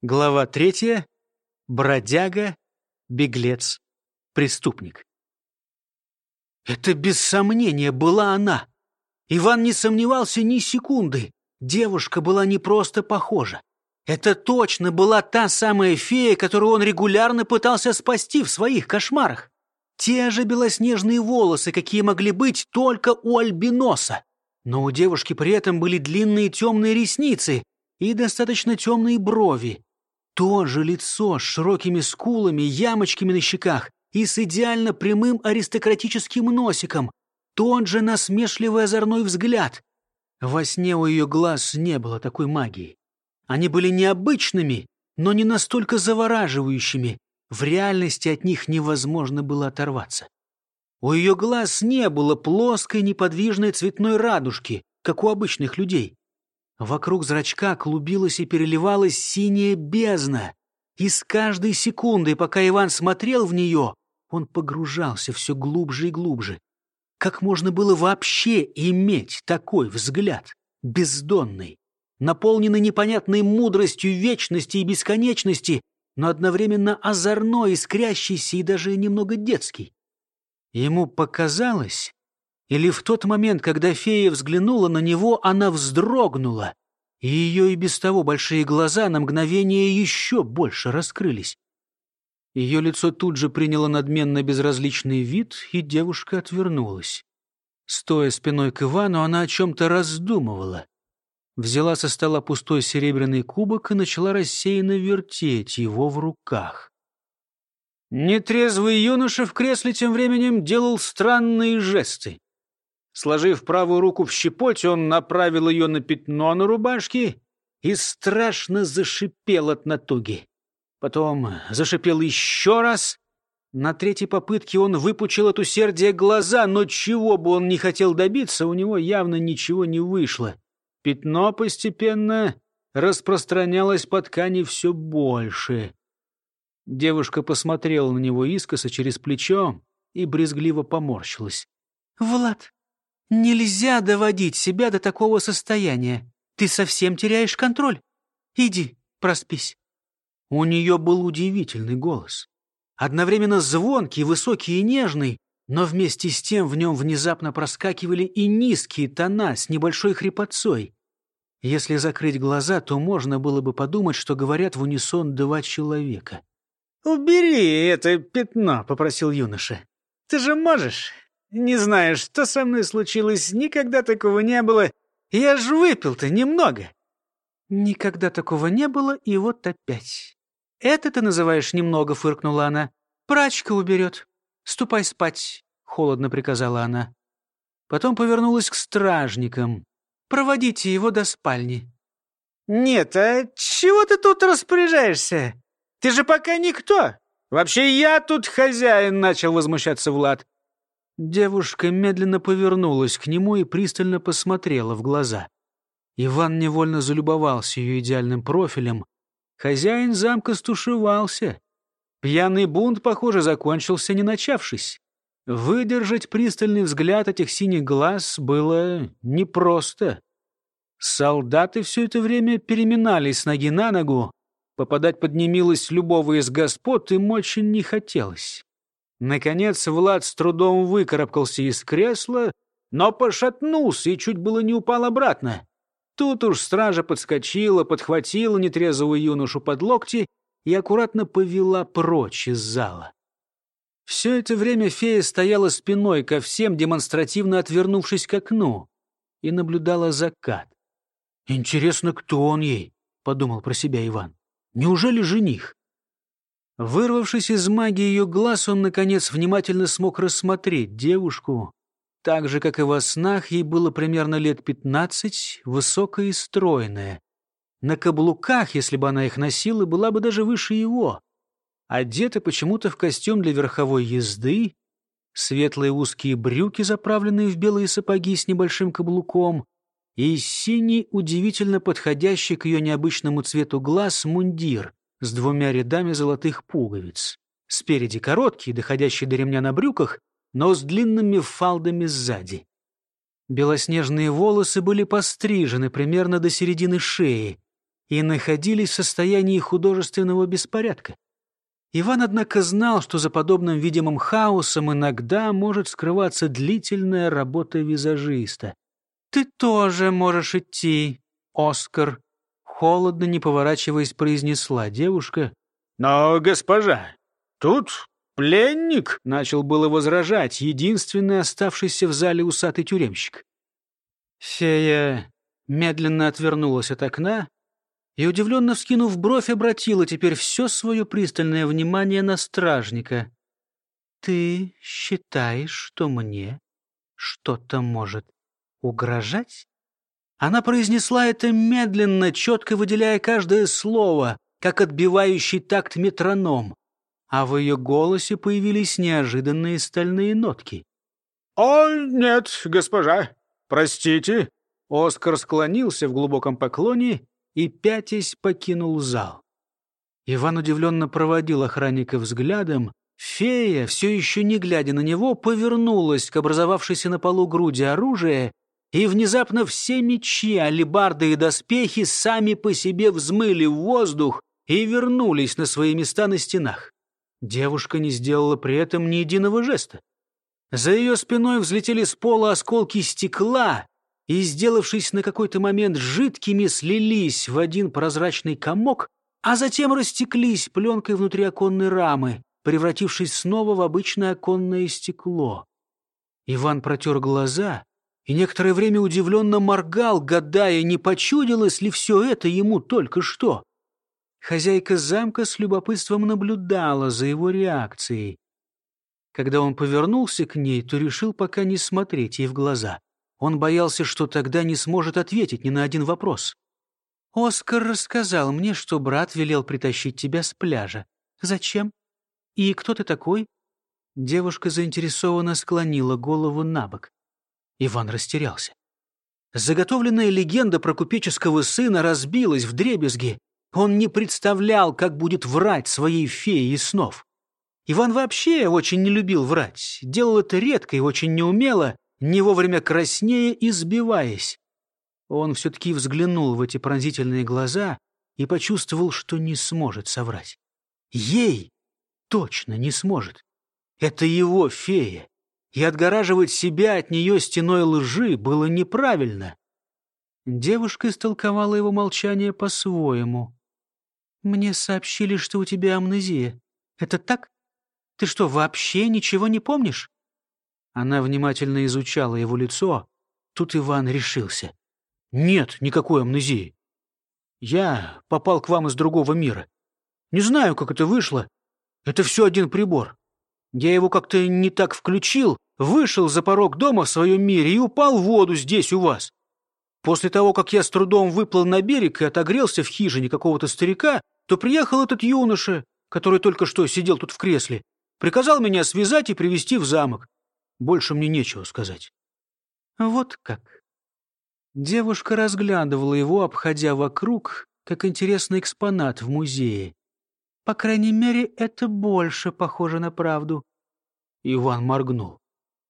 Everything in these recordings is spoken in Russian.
Глава третья. Бродяга, беглец, преступник. Это без сомнения была она. Иван не сомневался ни секунды. Девушка была не просто похожа. Это точно была та самая фея, которую он регулярно пытался спасти в своих кошмарах. Те же белоснежные волосы, какие могли быть только у альбиноса. Но у девушки при этом были длинные темные ресницы и достаточно темные брови. То же лицо с широкими скулами, ямочками на щеках и с идеально прямым аристократическим носиком. Тот же насмешливый озорной взгляд. Во сне у ее глаз не было такой магии. Они были необычными, но не настолько завораживающими. В реальности от них невозможно было оторваться. У ее глаз не было плоской неподвижной цветной радужки, как у обычных людей. Вокруг зрачка клубилась и переливалась синяя бездна. И с каждой секундой, пока Иван смотрел в нее, он погружался все глубже и глубже. Как можно было вообще иметь такой взгляд, бездонный, наполненный непонятной мудростью вечности и бесконечности, но одновременно озорной, искрящийся и даже немного детский? Ему показалось, или в тот момент, когда фея взглянула на него, она вздрогнула, и ее и без того большие глаза на мгновение еще больше раскрылись. Ее лицо тут же приняло надменно безразличный вид, и девушка отвернулась. Стоя спиной к Ивану, она о чем-то раздумывала. Взяла со стола пустой серебряный кубок и начала рассеянно вертеть его в руках. Нетрезвый юноша в кресле тем временем делал странные жесты. Сложив правую руку в щепоть, он направил ее на пятно на рубашке и страшно зашипел от натуги. Потом зашипел еще раз. На третьей попытке он выпучил от усердия глаза, но чего бы он не хотел добиться, у него явно ничего не вышло. Пятно постепенно распространялось по ткани все больше. Девушка посмотрела на него искоса через плечо и брезгливо поморщилась. «Влад, Нельзя доводить себя до такого состояния. Ты совсем теряешь контроль. Иди, проспись. У нее был удивительный голос. Одновременно звонкий, высокий и нежный, но вместе с тем в нем внезапно проскакивали и низкие тона с небольшой хрипотцой. Если закрыть глаза, то можно было бы подумать, что говорят в унисон два человека. «Убери это пятно», — попросил юноша. «Ты же можешь? Не знаю, что со мной случилось, никогда такого не было. Я ж выпил-то немного. Никогда такого не было, и вот опять. Это ты называешь немного, фыркнула она. Прачка уберет. Ступай спать, холодно приказала она. Потом повернулась к стражникам. Проводите его до спальни. Нет, а чего ты тут распоряжаешься? Ты же пока никто. Вообще я тут хозяин, начал возмущаться Влад. Девушка медленно повернулась к нему и пристально посмотрела в глаза. Иван невольно залюбовался ее идеальным профилем. Хозяин замка стушевался. Пьяный бунт, похоже, закончился, не начавшись. Выдержать пристальный взгляд этих синих глаз было непросто. Солдаты все это время переминались с ноги на ногу. Попадать под немилость любого из господ им очень не хотелось. Наконец Влад с трудом выкарабкался из кресла, но пошатнулся и чуть было не упал обратно. Тут уж стража подскочила, подхватила нетрезвого юношу под локти и аккуратно повела прочь из зала. Все это время фея стояла спиной ко всем, демонстративно отвернувшись к окну, и наблюдала закат. «Интересно, кто он ей?» — подумал про себя Иван. «Неужели жених?» Вырвавшись из магии ее глаз, он, наконец, внимательно смог рассмотреть девушку. Так же, как и во снах, ей было примерно лет пятнадцать, высокая и стройная. На каблуках, если бы она их носила, была бы даже выше его. Одета почему-то в костюм для верховой езды, светлые узкие брюки, заправленные в белые сапоги с небольшим каблуком, и синий, удивительно подходящий к ее необычному цвету глаз, мундир — с двумя рядами золотых пуговиц. Спереди короткие, доходящие до ремня на брюках, но с длинными фалдами сзади. Белоснежные волосы были пострижены примерно до середины шеи. и находились в состоянии художественного беспорядка. Иван, однако, знал, что за подобным видимым хаосом иногда может скрываться длительная работа визажиста. «Ты тоже можешь идти, Оскар», — холодно, не поворачиваясь, произнесла девушка. «Но, госпожа, тут пленник», — начал было возражать единственный оставшийся в зале усатый тюремщик. Фея медленно отвернулась от окна и, удивленно вскинув бровь, обратила теперь все свое пристальное внимание на стражника. «Ты считаешь, что мне что-то может угрожать?» Она произнесла это медленно, четко выделяя каждое слово, как отбивающий такт метроном, а в ее голосе появились неожиданные стальные нотки. «О, нет, госпожа, простите!» Оскар склонился в глубоком поклоне и, пятясь, покинул зал. Иван удивленно проводил охранника взглядом. Фея, все еще не глядя на него, повернулась к образовавшейся на полу груди оружия, и внезапно все мечи, алебарды и доспехи сами по себе взмыли в воздух и вернулись на свои места на стенах. Девушка не сделала при этом ни единого жеста. За ее спиной взлетели с пола осколки стекла, и, сделавшись на какой-то момент жидкими, слились в один прозрачный комок, а затем растеклись пленкой внутри оконной рамы, превратившись снова в обычное оконное стекло. Иван протер глаза и некоторое время удивленно моргал, гадая, не почудилось ли все это ему только что. Хозяйка замка с любопытством наблюдала за его реакцией. Когда он повернулся к ней, то решил пока не смотреть ей в глаза. Он боялся, что тогда не сможет ответить ни на один вопрос. «Оскар рассказал мне, что брат велел притащить тебя с пляжа. Зачем? И кто ты такой?» Девушка заинтересованно склонила голову на бок. Иван растерялся. Заготовленная легенда про купеческого сына разбилась в дребезги. Он не представлял, как будет врать своей фее из снов. Иван вообще очень не любил врать, делал это редко и очень неумело, не вовремя краснея и сбиваясь. Он все-таки взглянул в эти пронзительные глаза и почувствовал, что не сможет соврать. Ей точно не сможет. Это его фея, и отгораживать себя от нее стеной лжи было неправильно. Девушка истолковала его молчание по-своему. «Мне сообщили, что у тебя амнезия. Это так? Ты что, вообще ничего не помнишь?» Она внимательно изучала его лицо. Тут Иван решился. «Нет никакой амнезии. Я попал к вам из другого мира. Не знаю, как это вышло. Это все один прибор. Я его как-то не так включил, вышел за порог дома в своем мире и упал в воду здесь у вас. После того, как я с трудом выплыл на берег и отогрелся в хижине какого-то старика, то приехал этот юноша, который только что сидел тут в кресле, приказал меня связать и привести в замок. Больше мне нечего сказать. Вот как. Девушка разглядывала его, обходя вокруг, как интересный экспонат в музее. По крайней мере, это больше похоже на правду. Иван моргнул.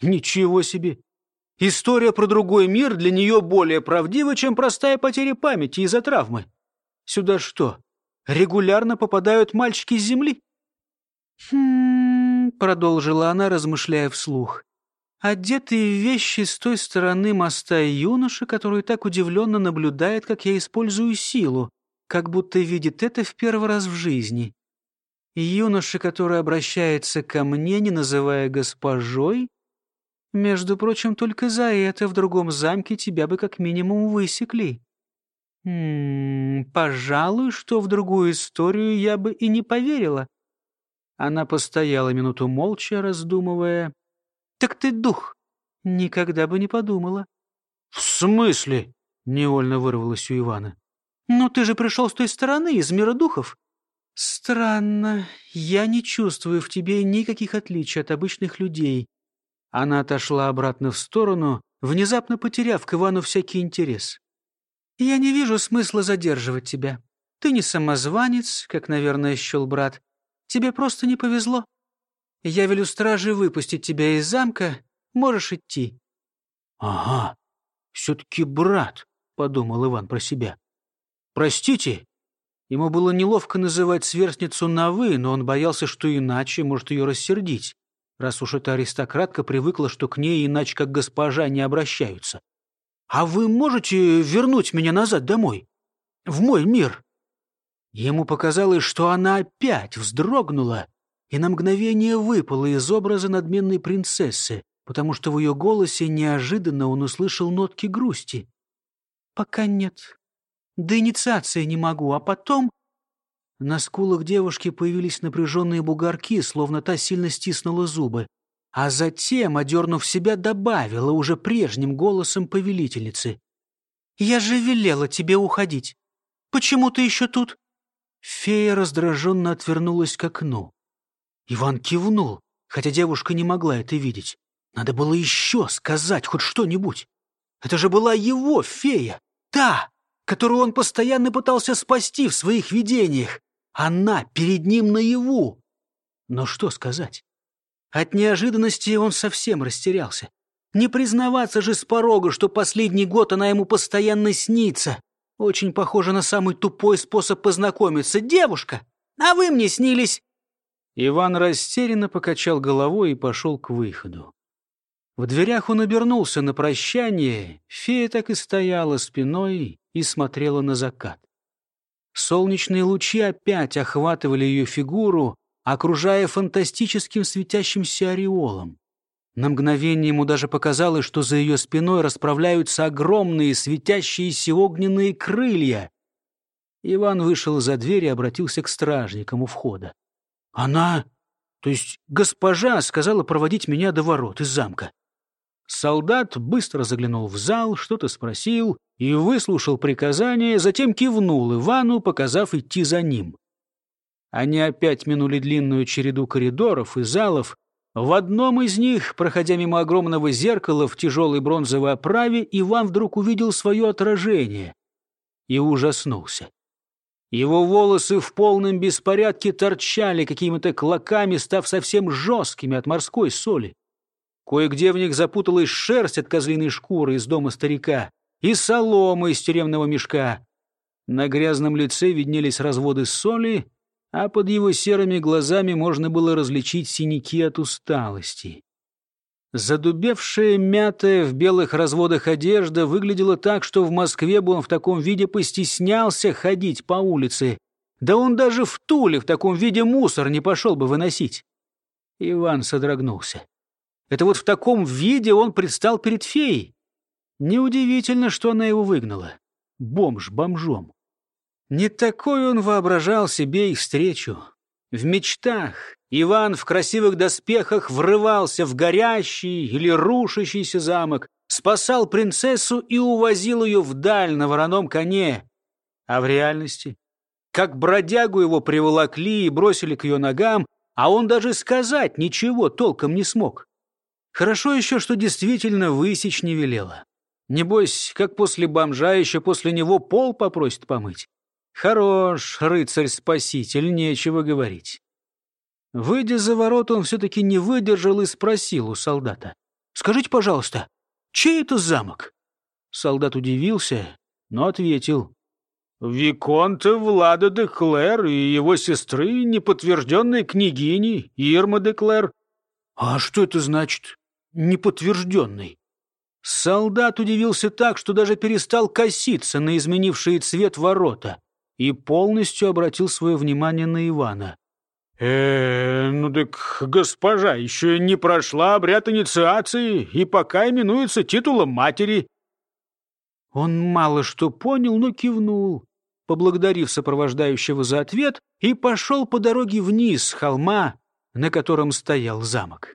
Ничего себе! История про другой мир для нее более правдива, чем простая потеря памяти из-за травмы. Сюда что, регулярно попадают мальчики с земли? «Хм...» — продолжила она, размышляя вслух одетые вещи с той стороны моста юноша, который так удивленно наблюдает, как я использую силу, как будто видит это в первый раз в жизни. Юноша, который обращается ко мне, не называя госпожой, между прочим, только за это в другом замке тебя бы как минимум высекли. М -м, пожалуй, что в другую историю я бы и не поверила. Она постояла минуту молча, раздумывая, «Так ты дух!» «Никогда бы не подумала». «В смысле?» — невольно вырвалось у Ивана. «Ну ты же пришел с той стороны, из мира духов». «Странно. Я не чувствую в тебе никаких отличий от обычных людей». Она отошла обратно в сторону, внезапно потеряв к Ивану всякий интерес. «Я не вижу смысла задерживать тебя. Ты не самозванец, как, наверное, счел брат. Тебе просто не повезло. Я велю страже выпустить тебя из замка. Можешь идти». «Ага, все-таки брат», — подумал Иван про себя. «Простите, Ему было неловко называть сверстницу на «вы», но он боялся, что иначе может ее рассердить, раз уж эта аристократка привыкла, что к ней иначе как госпожа не обращаются. «А вы можете вернуть меня назад домой? В мой мир?» Ему показалось, что она опять вздрогнула и на мгновение выпала из образа надменной принцессы, потому что в ее голосе неожиданно он услышал нотки грусти. «Пока нет. До инициации не могу, а потом...» На скулах девушки появились напряженные бугорки, словно та сильно стиснула зубы. А затем, одернув себя, добавила уже прежним голосом повелительницы. «Я же велела тебе уходить. Почему ты еще тут?» Фея раздраженно отвернулась к окну. Иван кивнул, хотя девушка не могла это видеть. Надо было еще сказать хоть что-нибудь. Это же была его фея, та, которую он постоянно пытался спасти в своих видениях. Она перед ним наяву. Но что сказать? От неожиданности он совсем растерялся. Не признаваться же с порога, что последний год она ему постоянно снится. Очень похоже на самый тупой способ познакомиться. «Девушка, а вы мне снились!» Иван растерянно покачал головой и пошел к выходу. В дверях он обернулся на прощание, фея так и стояла спиной и смотрела на закат. Солнечные лучи опять охватывали ее фигуру, окружая фантастическим светящимся ореолом. На мгновение ему даже показалось, что за ее спиной расправляются огромные светящиеся огненные крылья. Иван вышел за дверь и обратился к стражникам у входа. «Она, то есть госпожа, сказала проводить меня до ворот из замка. Солдат быстро заглянул в зал, что-то спросил и выслушал приказание, затем кивнул Ивану, показав идти за ним. Они опять минули длинную череду коридоров и залов. В одном из них, проходя мимо огромного зеркала в тяжелой бронзовой оправе, Иван вдруг увидел свое отражение и ужаснулся. Его волосы в полном беспорядке торчали какими-то клоками, став совсем жесткими от морской соли. Кое-где в них запуталась шерсть от козлиной шкуры из дома старика и солома из тюремного мешка. На грязном лице виднелись разводы соли, а под его серыми глазами можно было различить синяки от усталости. Задубевшая, мятая в белых разводах одежда выглядела так, что в Москве бы он в таком виде постеснялся ходить по улице. Да он даже в Туле в таком виде мусор не пошел бы выносить. Иван содрогнулся. Это вот в таком виде он предстал перед феей. Неудивительно, что она его выгнала. Бомж бомжом. Не такой он воображал себе их встречу. В мечтах Иван в красивых доспехах врывался в горящий или рушащийся замок, спасал принцессу и увозил ее вдаль на вороном коне. А в реальности, как бродягу его приволокли и бросили к ее ногам, а он даже сказать ничего толком не смог. Хорошо еще, что действительно высечь не велела. Небось, как после бомжа, еще после него пол попросит помыть. Хорош, рыцарь-спаситель, нечего говорить. Выйдя за ворот, он все-таки не выдержал и спросил у солдата. «Скажите, пожалуйста, чей это замок?» Солдат удивился, но ответил. «Виконта Влада де Клэр и его сестры, неподтвержденной княгини Ирма де Клэр». «А что это значит?» Неподтвержденный. Солдат удивился так, что даже перестал коситься на изменившие цвет ворота и полностью обратил свое внимание на Ивана. э ну так госпожа еще не прошла обряд инициации и пока именуется титулом матери». Он мало что понял, но кивнул, поблагодарив сопровождающего за ответ, и пошел по дороге вниз с холма, на котором стоял замок.